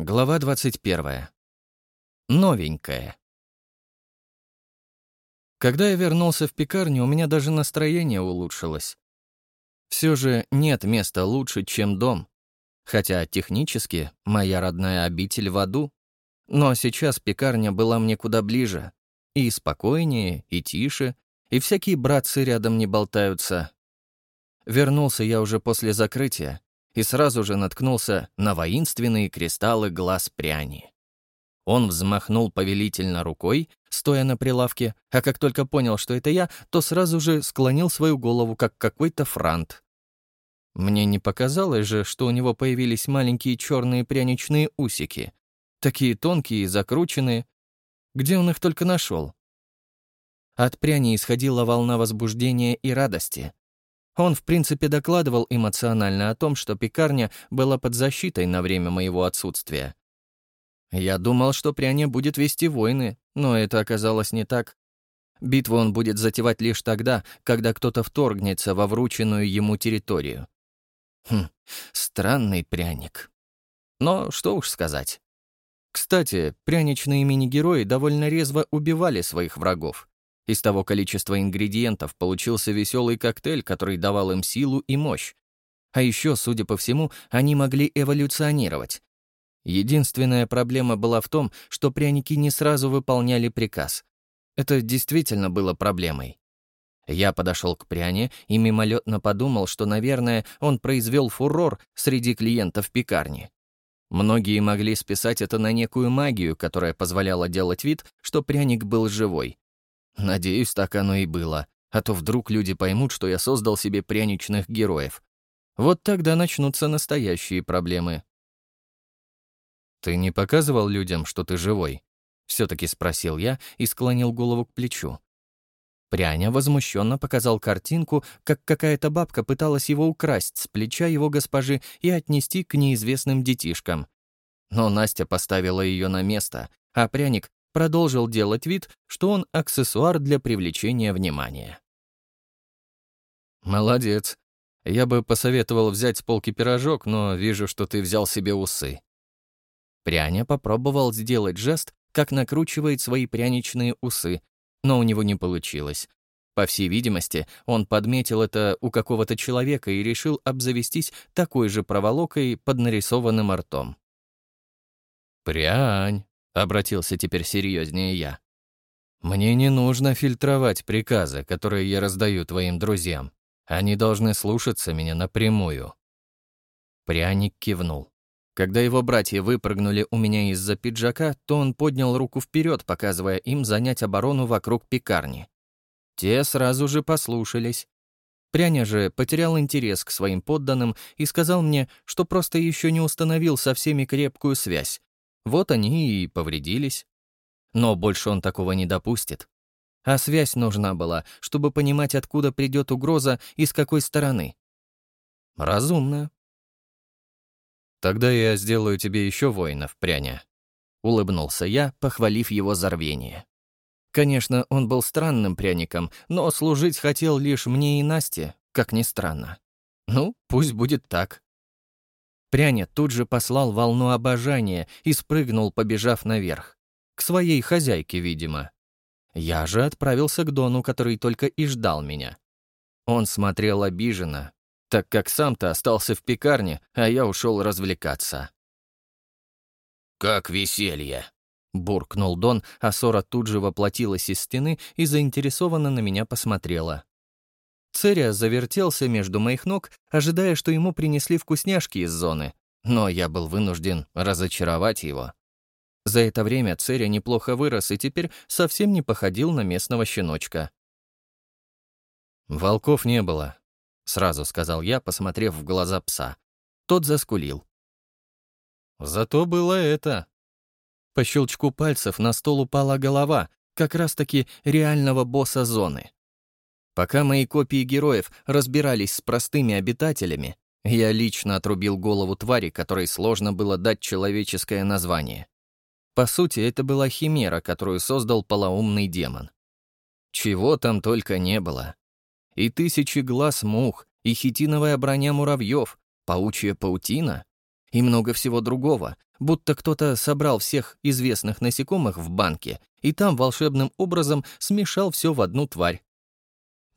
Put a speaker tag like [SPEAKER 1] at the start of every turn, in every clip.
[SPEAKER 1] Глава 21. Новенькая. Когда я вернулся в пекарню, у меня даже настроение улучшилось. Все же нет места лучше, чем дом. Хотя технически моя родная обитель в аду. Но сейчас пекарня была мне куда ближе. И спокойнее, и тише, и всякие братцы рядом не болтаются. Вернулся я уже после закрытия, и сразу же наткнулся на воинственные кристаллы глаз пряни. Он взмахнул повелительно рукой, стоя на прилавке, а как только понял, что это я, то сразу же склонил свою голову, как какой-то франт. Мне не показалось же, что у него появились маленькие черные пряничные усики. Такие тонкие и закрученные. Где он их только нашел? От пряни исходила волна возбуждения и радости. Он, в принципе, докладывал эмоционально о том, что пекарня была под защитой на время моего отсутствия. Я думал, что Пряня будет вести войны, но это оказалось не так. Битву он будет затевать лишь тогда, когда кто-то вторгнется во врученную ему территорию. Хм, странный пряник. Но что уж сказать. Кстати, пряничные мини-герои довольно резво убивали своих врагов. Из того количества ингредиентов получился веселый коктейль, который давал им силу и мощь. А еще, судя по всему, они могли эволюционировать. Единственная проблема была в том, что пряники не сразу выполняли приказ. Это действительно было проблемой. Я подошел к пряне и мимолетно подумал, что, наверное, он произвел фурор среди клиентов пекарни. Многие могли списать это на некую магию, которая позволяла делать вид, что пряник был живой. Надеюсь, так оно и было, а то вдруг люди поймут, что я создал себе пряничных героев. Вот тогда начнутся настоящие проблемы. «Ты не показывал людям, что ты живой?» — все-таки спросил я и склонил голову к плечу. Пряня возмущенно показал картинку, как какая-то бабка пыталась его украсть с плеча его госпожи и отнести к неизвестным детишкам. Но Настя поставила ее на место, а пряник продолжил делать вид, что он аксессуар для привлечения внимания. «Молодец. Я бы посоветовал взять с полки пирожок, но вижу, что ты взял себе усы». Пряня попробовал сделать жест, как накручивает свои пряничные усы, но у него не получилось. По всей видимости, он подметил это у какого-то человека и решил обзавестись такой же проволокой под нарисованным ртом. «Прянь, — обратился теперь серьезнее я. «Мне не нужно фильтровать приказы, которые я раздаю твоим друзьям. Они должны слушаться меня напрямую». Пряник кивнул. Когда его братья выпрыгнули у меня из-за пиджака, то он поднял руку вперед, показывая им занять оборону вокруг пекарни. Те сразу же послушались. Пряня же потерял интерес к своим подданным и сказал мне, что просто еще не установил со всеми крепкую связь, вот они и повредились. Но больше он такого не допустит. А связь нужна была, чтобы понимать, откуда придет угроза и с какой стороны. Разумно. «Тогда я сделаю тебе еще воинов, пряня», — улыбнулся я, похвалив его за рвение. Конечно, он был странным пряником, но служить хотел лишь мне и Насте, как ни странно. Ну, пусть будет так. Пряня тут же послал волну обожания и спрыгнул, побежав наверх. К своей хозяйке, видимо. Я же отправился к Дону, который только и ждал меня. Он смотрел обиженно, так как сам-то остался в пекарне, а я ушел развлекаться.
[SPEAKER 2] «Как веселье!» — буркнул
[SPEAKER 1] Дон, а Сора тут же воплотилась из стены и заинтересованно на меня посмотрела. Церя завертелся между моих ног, ожидая, что ему принесли вкусняшки из зоны, но я был вынужден разочаровать его. За это время Церя неплохо вырос и теперь совсем не походил на местного щеночка. «Волков не было», — сразу сказал я, посмотрев в глаза пса. Тот заскулил. «Зато было это». По щелчку пальцев на стол упала голова, как раз-таки реального босса зоны. Пока мои копии героев разбирались с простыми обитателями, я лично отрубил голову твари, которой сложно было дать человеческое название. По сути, это была химера, которую создал полоумный демон. Чего там только не было. И тысячи глаз мух, и хитиновая броня муравьев, паучья паутина, и много всего другого, будто кто-то собрал всех известных насекомых в банке и там волшебным образом смешал все в одну тварь.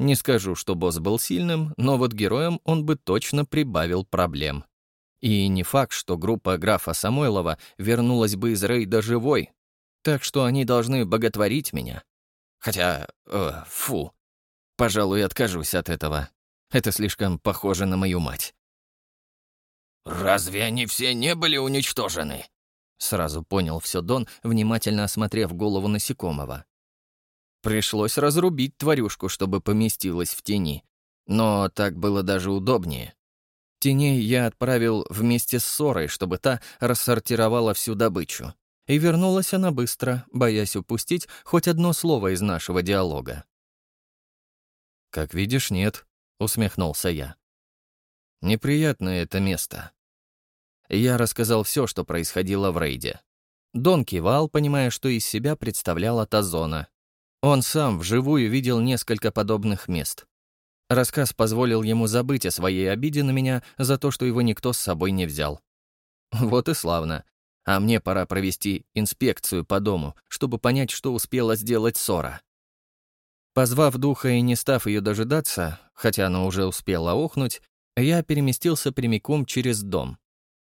[SPEAKER 1] Не скажу, что босс был сильным, но вот героям он бы точно прибавил проблем. И не факт, что группа графа Самойлова вернулась бы из рейда живой, так что они должны боготворить меня. Хотя, э, фу, пожалуй, откажусь от этого. Это слишком похоже на мою мать.
[SPEAKER 2] «Разве они все не были уничтожены?»
[SPEAKER 1] Сразу понял все Дон, внимательно осмотрев голову насекомого. Пришлось разрубить тварюшку, чтобы поместилась в тени. Но так было даже удобнее. Теней я отправил вместе с Сорой, чтобы та рассортировала всю добычу. И вернулась она быстро, боясь упустить хоть одно слово из нашего диалога. «Как видишь, нет», — усмехнулся я. «Неприятное это место». Я рассказал все, что происходило в рейде. Дон кивал, понимая, что из себя представляла та зона, он сам вживую видел несколько подобных мест. Рассказ позволил ему забыть о своей обиде на меня за то, что его никто с собой не взял. Вот и славно. А мне пора провести инспекцию по дому, чтобы понять, что успела сделать Сора. Позвав духа и не став ее дожидаться, хотя она уже успела охнуть, я переместился прямиком через дом.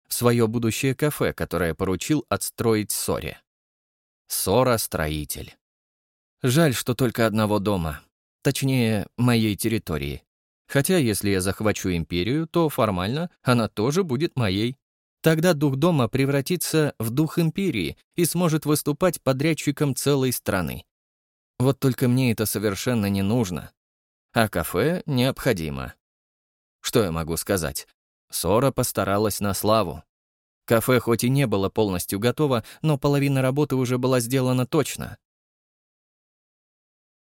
[SPEAKER 1] В свое будущее кафе, которое поручил отстроить Соре. Сора-строитель. Жаль, что только одного дома. Точнее, моей территории. Хотя, если я захвачу империю, то формально она тоже будет моей. Тогда дух дома превратится в дух империи и сможет выступать подрядчиком целой страны. Вот только мне это совершенно не нужно. А кафе необходимо. Что я могу сказать? Сора постаралась на славу. Кафе хоть и не было полностью готово, но половина работы уже была сделана точно.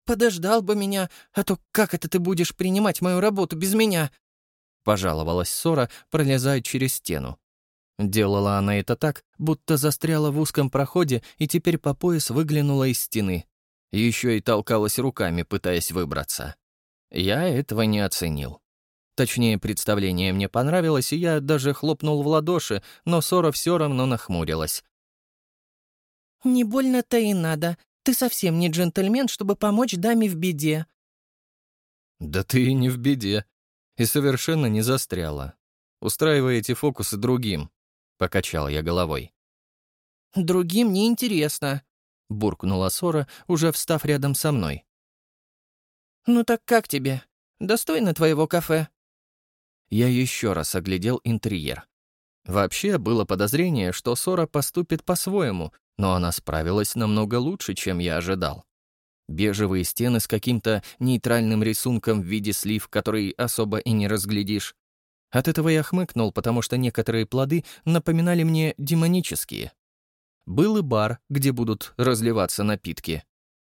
[SPEAKER 3] «Подождал бы меня, а то как это ты будешь принимать мою работу без меня?»
[SPEAKER 1] Пожаловалась Сора, пролезая через стену. Делала она это так, будто застряла в узком проходе и теперь по пояс выглянула из стены. Еще и толкалась руками, пытаясь выбраться. Я этого не оценил. Точнее, представление мне понравилось, и я даже хлопнул в ладоши, но Сора все равно нахмурилась.
[SPEAKER 3] «Не больно-то и надо. Ты совсем не джентльмен, чтобы помочь даме в беде».
[SPEAKER 1] «Да ты и не в беде. И совершенно не застряла. Устраивай эти фокусы другим», — покачал я головой.
[SPEAKER 3] «Другим неинтересно», —
[SPEAKER 1] буркнула Сора, уже встав рядом со мной.
[SPEAKER 3] «Ну так как тебе? Достойно твоего кафе?»
[SPEAKER 1] Я еще раз оглядел интерьер. Вообще было подозрение, что Сора поступит по-своему, но она справилась намного лучше, чем я ожидал. Бежевые стены с каким-то нейтральным рисунком в виде слив, который особо и не разглядишь. От этого я хмыкнул, потому что некоторые плоды напоминали мне демонические. Был и бар, где будут разливаться напитки.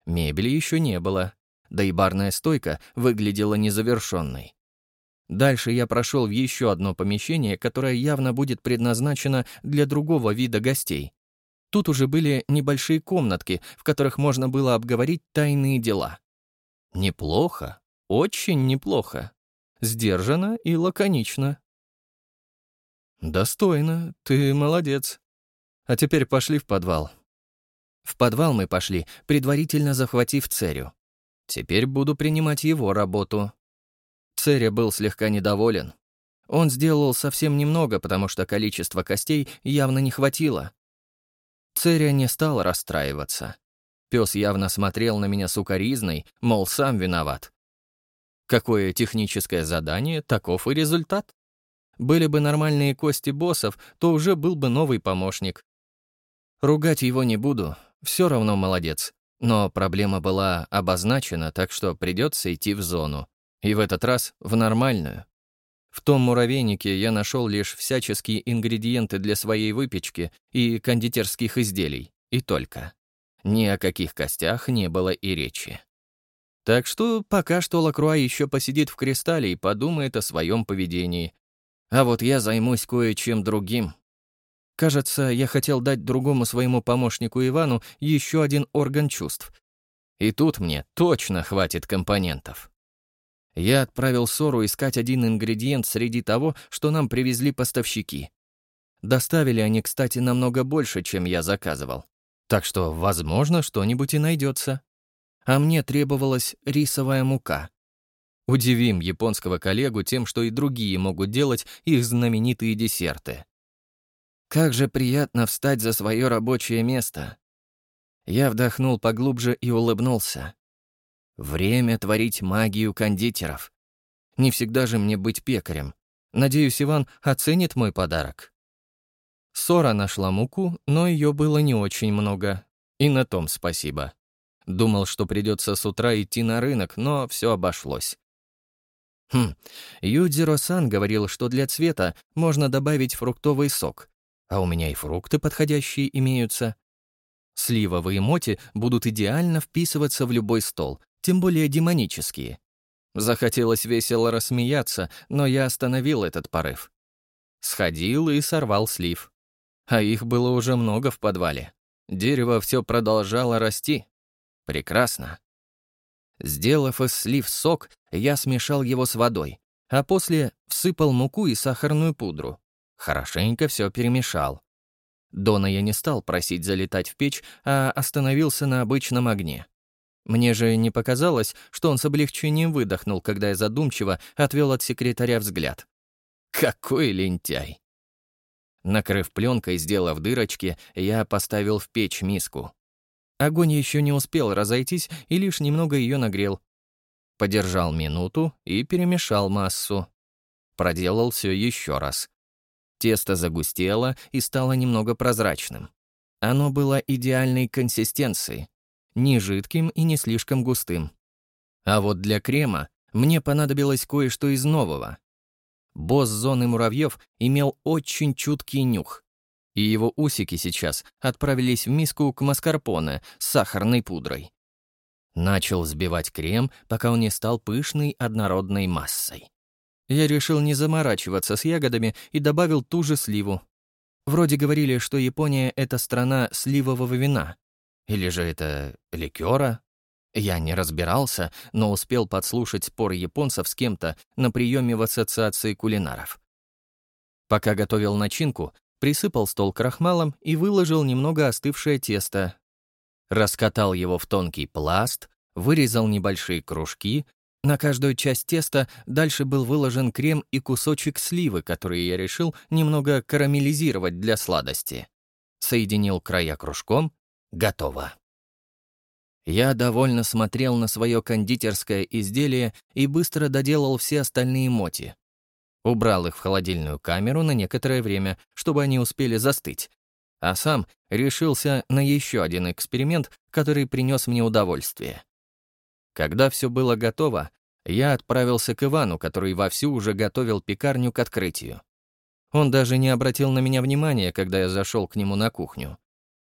[SPEAKER 1] Мебели еще не было, да и барная стойка выглядела незавершенной. Дальше я прошел в еще одно помещение, которое явно будет предназначено для другого вида гостей. Тут уже были небольшие комнатки, в которых можно было обговорить тайные дела. Неплохо, очень неплохо. Сдержанно и лаконично. «Достойно, ты молодец. А теперь пошли в подвал». В подвал мы пошли, предварительно захватив Церю. Теперь буду принимать его работу. Церя был слегка недоволен. Он сделал совсем немного, потому что количество костей явно не хватило. Церя не стал расстраиваться. Пес явно смотрел на меня сукоризной, мол, сам виноват. Какое техническое задание, таков и результат. Были бы нормальные кости боссов, то уже был бы новый помощник. Ругать его не буду, все равно молодец. Но проблема была обозначена, так что придется идти в зону. И в этот раз в нормальную. В том муравейнике я нашел лишь всяческие ингредиенты для своей выпечки и кондитерских изделий, и только. Ни о каких костях не было и речи. Так что пока что Лакруа еще посидит в кристалле и подумает о своем поведении. А вот я займусь кое-чем другим. Кажется, я хотел дать другому своему помощнику Ивану еще один орган чувств. И тут мне точно хватит компонентов. Я отправил Сору искать один ингредиент среди того, что нам привезли поставщики. Доставили они, кстати, намного больше, чем я заказывал. Так что, возможно, что-нибудь и найдется. А мне требовалась рисовая мука. Удивим японского коллегу тем, что и другие могут делать их знаменитые десерты. Как же приятно встать за свое рабочее место. Я вдохнул поглубже и улыбнулся. Время творить магию кондитеров. Не всегда же мне быть пекарем. Надеюсь, Иван оценит мой подарок. Сора нашла муку, но ее было не очень много. И на том спасибо. Думал, что придется с утра идти на рынок, но все обошлось. Хм, Юдзиро-сан говорил, что для цвета можно добавить фруктовый сок, а у меня и фрукты подходящие имеются. Сливовые моти будут идеально вписываться в любой стол, тем более демонические. Захотелось весело рассмеяться, но я остановил этот порыв. Сходил и сорвал слив. А их было уже много в подвале. Дерево все продолжало расти. Прекрасно. Сделав из слив сок, я смешал его с водой, а после всыпал муку и сахарную пудру. Хорошенько все перемешал. Дона я не стал просить залетать в печь, а остановился на обычном огне. Мне же не показалось, что он с облегчением выдохнул, когда я задумчиво отвел от секретаря взгляд. Какой лентяй! Накрыв пленкой, сделав дырочки, я поставил в печь миску. Огонь еще не успел разойтись и лишь немного ее нагрел. Подержал минуту и перемешал массу. Проделал все еще раз. Тесто загустело и стало немного прозрачным. Оно было идеальной консистенции, не жидким и не слишком густым. А вот для крема мне понадобилось кое-что из нового. Босс зоны муравьев имел очень чуткий нюх, и его усики сейчас отправились в миску к маскарпоне с сахарной пудрой. Начал взбивать крем, пока он не стал пышной однородной массой. Я решил не заморачиваться с ягодами и добавил ту же сливу. Вроде говорили, что Япония — это страна сливового вина. Или же это ликера? Я не разбирался, но успел подслушать спор японцев с кем-то на приеме в ассоциации кулинаров. Пока готовил начинку, присыпал стол крахмалом и выложил немного остывшее тесто. Раскатал его в тонкий пласт, вырезал небольшие кружки, на каждую часть теста дальше был выложен крем и кусочек сливы, который я решил немного карамелизировать для сладости. Соединил края кружком. Готово. Я довольно смотрел на свое кондитерское изделие и быстро доделал все остальные моти. Убрал их в холодильную камеру на некоторое время, чтобы они успели застыть. А сам решился на еще один эксперимент, который принес мне удовольствие. Когда все было готово, я отправился к Ивану, который вовсю уже готовил пекарню к открытию. Он даже не обратил на меня внимания, когда я зашел к нему на кухню.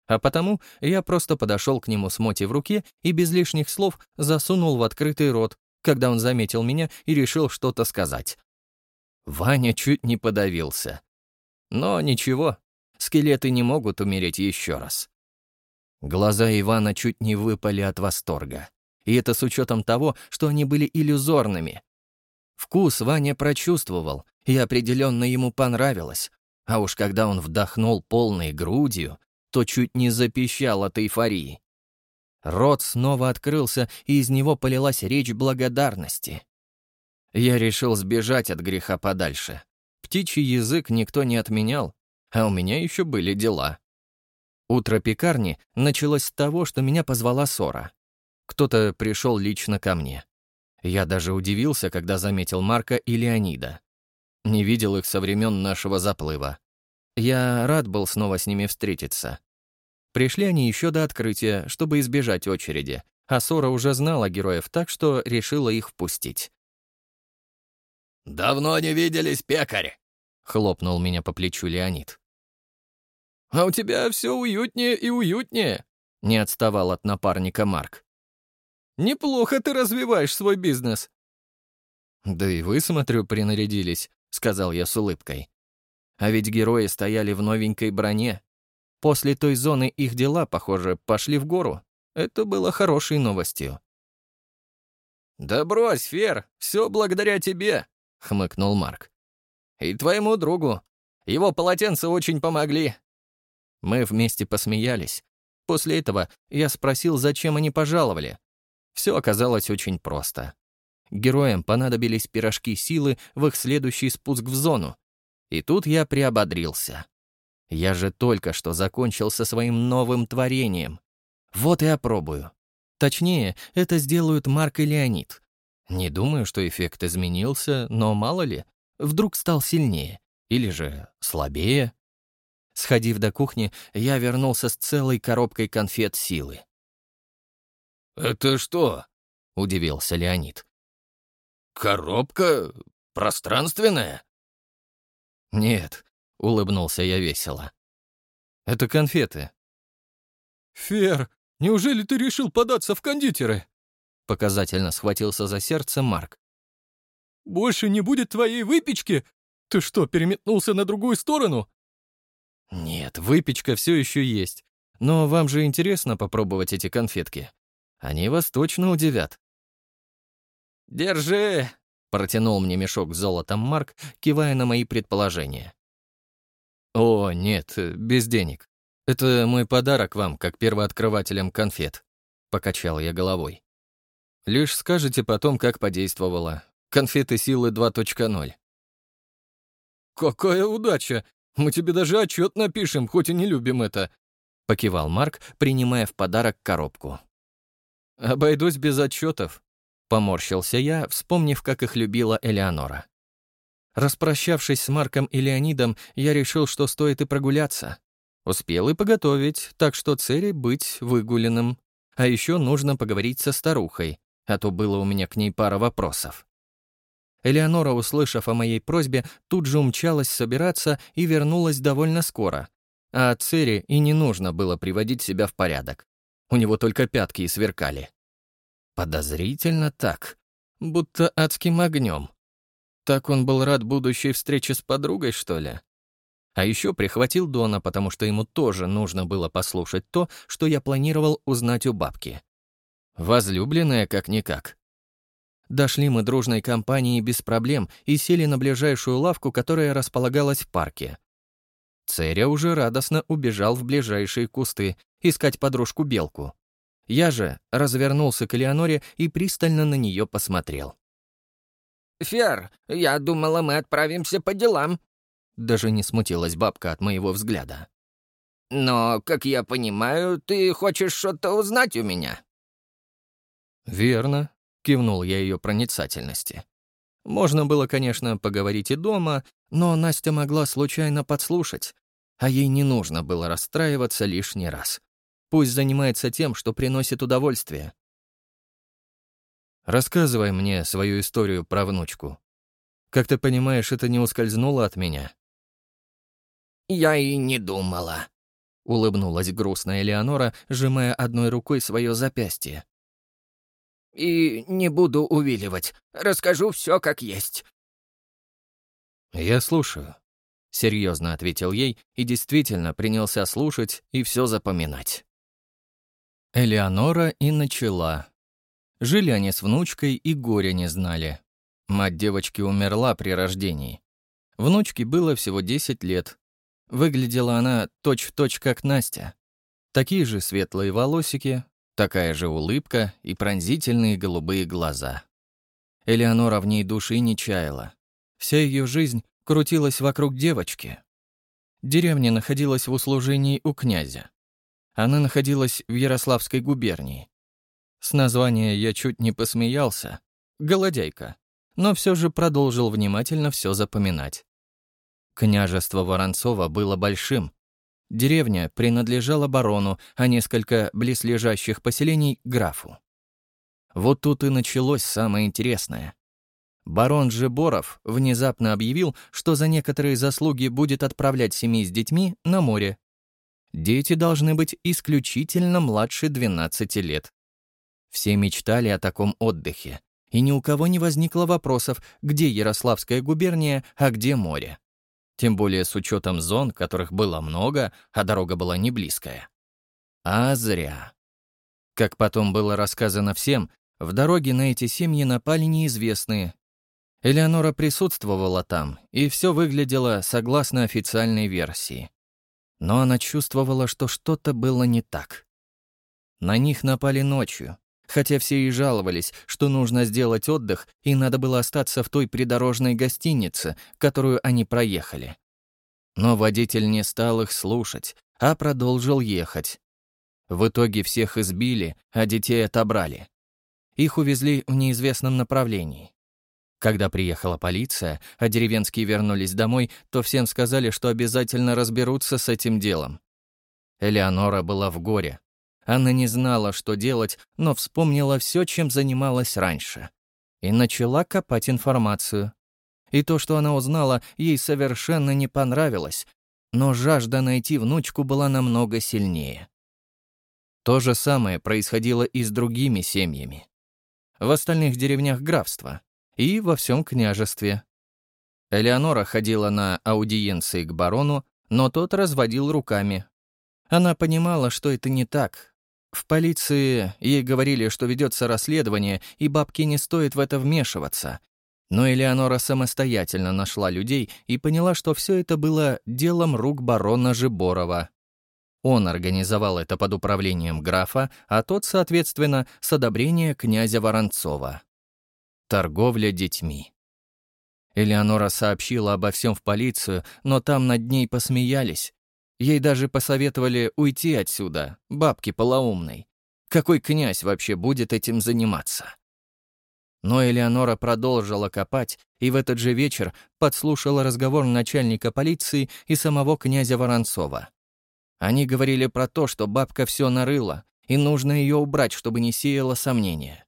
[SPEAKER 1] А потому я просто подошел к нему с моти в руке и без лишних слов засунул в открытый рот, когда он заметил меня и решил что-то сказать. Ваня чуть не подавился. Но ничего, скелеты не могут умереть еще раз. Глаза Ивана чуть не выпали от восторга. И это с учетом того, что они были иллюзорными. Вкус Ваня прочувствовал, и определенно ему понравилось. А уж когда он вдохнул полной грудью, то чуть не запищал от эйфории. Рот снова открылся, и из него полилась речь благодарности. Я решил сбежать от греха подальше. Птичий язык никто не отменял, а у меня еще были дела. Утро пекарни началось с того, что меня позвала Сора. Кто-то пришел лично ко мне. Я даже удивился, когда заметил Марка и Леонида. Не видел их со времен нашего заплыва. Я рад был снова с ними встретиться. Пришли они еще до открытия, чтобы избежать очереди, а Сора уже знала героев так, что решила их впустить.
[SPEAKER 2] «Давно не виделись, пекарь!» — хлопнул меня по плечу Леонид.
[SPEAKER 4] «А у тебя все уютнее и уютнее», — не отставал от напарника Марк. Неплохо ты развиваешь свой бизнес».
[SPEAKER 1] «Да и вы, смотрю, принарядились», — сказал я с улыбкой. «А ведь герои стояли в новенькой броне. После той зоны их дела, похоже, пошли в гору. Это было хорошей новостью».
[SPEAKER 4] «Да брось, Фер, все благодаря тебе», — хмыкнул Марк. «И твоему другу.
[SPEAKER 1] Его полотенца очень помогли». Мы вместе посмеялись. После этого я спросил, зачем они пожаловали. Все оказалось очень просто. Героям понадобились пирожки силы в их следующий спуск в зону. И тут я приободрился. Я же только что закончил со своим новым творением. Вот и опробую. Точнее, это сделают Марк и Леонид. Не думаю, что эффект изменился, но мало ли, вдруг стал сильнее. Или же слабее. Сходив до кухни, я вернулся с целой коробкой конфет силы.
[SPEAKER 2] «Это что?»
[SPEAKER 1] — удивился Леонид.
[SPEAKER 2] «Коробка пространственная?»
[SPEAKER 1] «Нет», — улыбнулся я весело. «Это конфеты».
[SPEAKER 4] «Фер, неужели ты решил податься в кондитеры?»
[SPEAKER 1] Показательно схватился за сердце Марк.
[SPEAKER 4] «Больше не будет твоей выпечки? Ты что, переметнулся на другую сторону?»
[SPEAKER 1] «Нет, выпечка все еще есть. Но вам же интересно попробовать эти конфетки. Они вас точно удивят». «Держи!» — протянул мне мешок с золотом Марк, кивая на мои предположения. «О, нет, без денег. Это мой подарок вам, как первооткрывателям конфет», — покачал я головой. «Лишь скажете потом, как подействовало. Конфеты силы 2.0».
[SPEAKER 4] «Какая удача! Мы тебе даже отчет напишем, хоть и не любим это», —
[SPEAKER 1] покивал Марк, принимая в подарок коробку.
[SPEAKER 4] «Обойдусь без отчетов», —
[SPEAKER 1] поморщился я, вспомнив, как их любила Элеонора. Распрощавшись с Марком и Леонидом, я решил, что стоит и прогуляться. Успел и поготовить, так что цели быть выгуленным. А еще нужно поговорить со старухой, а то было у меня к ней пара вопросов. Элеонора, услышав о моей просьбе, тут же умчалась собираться и вернулась довольно скоро. А Цере и не нужно было приводить себя в порядок. У него только пятки и сверкали. Подозрительно так, будто адским огнем. Так он был рад будущей встрече с подругой, что ли? А еще прихватил Дона, потому что ему тоже нужно было послушать то, что я планировал узнать у бабки. Возлюбленная как-никак. Дошли мы дружной компанией без проблем и сели на ближайшую лавку, которая располагалась в парке. Церя уже радостно убежал в ближайшие кусты искать подружку-белку. Я же развернулся к Элеоноре и пристально на нее посмотрел.
[SPEAKER 3] «Фер, я думала, мы отправимся по делам».
[SPEAKER 1] Даже не смутилась бабка от моего взгляда.
[SPEAKER 3] «Но, как я понимаю, ты хочешь что-то узнать у меня?»
[SPEAKER 1] «Верно», — кивнул я ее проницательности. Можно было, конечно, поговорить и дома, но Настя могла случайно подслушать, а ей не нужно было расстраиваться лишний раз. Пусть занимается тем, что приносит удовольствие. Рассказывай мне свою историю про внучку. Как ты понимаешь, это не ускользнуло от меня?»
[SPEAKER 3] «Я и не думала», — улыбнулась грустная Элеонора, сжимая одной рукой свое запястье. «И не буду увиливать. Расскажу все как есть».
[SPEAKER 1] «Я слушаю», — серьезно ответил ей и действительно принялся слушать и все запоминать. Элеонора и начала, Жили они с внучкой и горя не знали. Мать девочки умерла при рождении. Внучке было всего 10 лет. Выглядела она точь-в-точь, точь, как Настя. Такие же светлые волосики, такая же улыбка и пронзительные голубые глаза. Элеонора в ней души не чаяла. Вся ее жизнь крутилась вокруг девочки. Деревня находилась в услужении у князя. Она находилась в Ярославской губернии. С названия я чуть не посмеялся. Голодяйка. Но все же продолжил внимательно все запоминать. Княжество Воронцова было большим. Деревня принадлежала барону, а несколько близлежащих поселений — графу. Вот тут и началось самое интересное. Барон Жеборов внезапно объявил, что за некоторые заслуги будет отправлять семьи с детьми на море. Дети должны быть исключительно младше 12 лет. Все мечтали о таком отдыхе, и ни у кого не возникло вопросов, где Ярославская губерния, а где море. Тем более с учетом зон, которых было много, а дорога была не близкая. А зря. Как потом было рассказано всем, в дороге на эти семьи напали неизвестные. Элеонора присутствовала там, и все выглядело согласно официальной версии. Но она чувствовала, что что-то было не так. На них напали ночью, хотя все и жаловались, что нужно сделать отдых, и надо было остаться в той придорожной гостинице, которую они проехали. Но водитель не стал их слушать, а продолжил ехать. В итоге всех избили, а детей отобрали. Их увезли в неизвестном направлении. Когда приехала полиция, а деревенские вернулись домой, то всем сказали, что обязательно разберутся с этим делом. Элеонора была в горе. Она не знала, что делать, но вспомнила все, чем занималась раньше. И начала копать информацию. И то, что она узнала, ей совершенно не понравилось, но жажда найти внучку была намного сильнее. То же самое происходило и с другими семьями. В остальных деревнях графства и во всем княжестве. Элеонора ходила на аудиенции к барону, но тот разводил руками. Она понимала, что это не так. В полиции ей говорили, что ведется расследование, и бабке не стоит в это вмешиваться. Но Элеонора самостоятельно нашла людей и поняла, что все это было делом рук барона Жиборова. Он организовал это под управлением графа, а тот, соответственно, с одобрения князя Воронцова. Торговля детьми. Элеонора сообщила обо всем в полицию, но там над ней посмеялись. Ей даже посоветовали уйти отсюда, бабки полоумной. Какой князь вообще будет этим заниматься? Но Элеонора продолжила копать, и в этот же вечер подслушала разговор начальника полиции и самого князя Воронцова. Они говорили про то, что бабка все нарыла, и нужно ее убрать, чтобы не сеяла сомнения.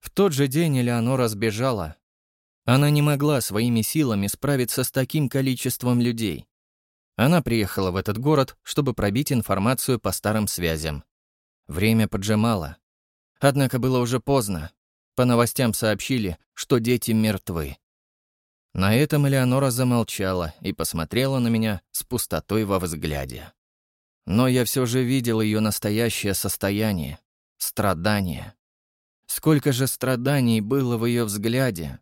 [SPEAKER 1] В тот же день Элеонора сбежала. Она не могла своими силами справиться с таким количеством людей. Она приехала в этот город, чтобы пробить информацию по старым связям. Время поджимало. Однако было уже поздно. По новостям сообщили, что дети мертвы. На этом Элеонора замолчала и посмотрела на меня с пустотой во взгляде. Но я все же видел ее настоящее состояние, страдание. Сколько же страданий было в ее взгляде.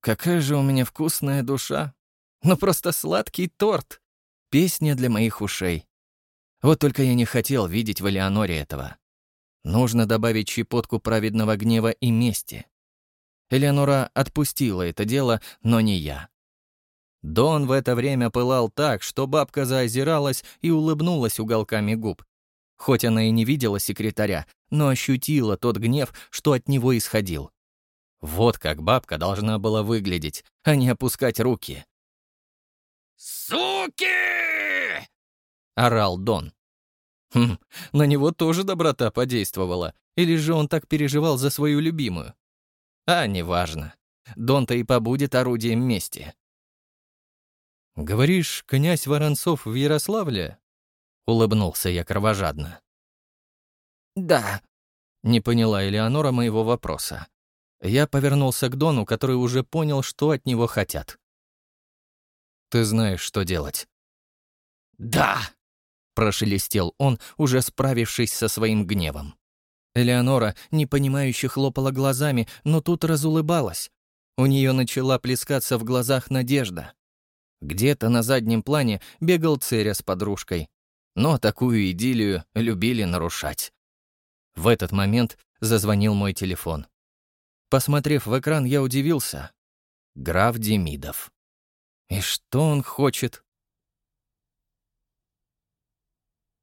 [SPEAKER 1] Какая же у меня вкусная душа. Ну просто сладкий торт. Песня для моих ушей. Вот только я не хотел видеть в Элеоноре этого. Нужно добавить щепотку праведного гнева и мести. Элеонора отпустила это дело, но не я. Дон в это время пылал так, что бабка заозиралась и улыбнулась уголками губ. Хоть она и не видела секретаря, но ощутила тот гнев, что от него исходил. Вот как бабка должна была выглядеть, а не опускать руки.
[SPEAKER 2] «Суки!»
[SPEAKER 1] — орал Дон. Хм, на него тоже доброта подействовала, или же он так переживал за свою любимую? А, неважно. Дон-то и побудет орудием мести. «Говоришь, князь Воронцов в Ярославле?» — улыбнулся я кровожадно.
[SPEAKER 3] «Да», — не поняла Элеонора моего вопроса. Я повернулся к Дону, который уже понял, что от него хотят.
[SPEAKER 1] «Ты знаешь, что делать».
[SPEAKER 2] «Да!»
[SPEAKER 3] — прошелестел он, уже справившись со своим гневом. Элеонора, непонимающе хлопала глазами, но тут разулыбалась. У нее начала плескаться в глазах надежда. Где-то на заднем плане бегал Церя с подружкой. Но такую идиллию любили нарушать. В этот момент зазвонил мой телефон. Посмотрев в экран, я удивился. Граф Демидов. И что он хочет?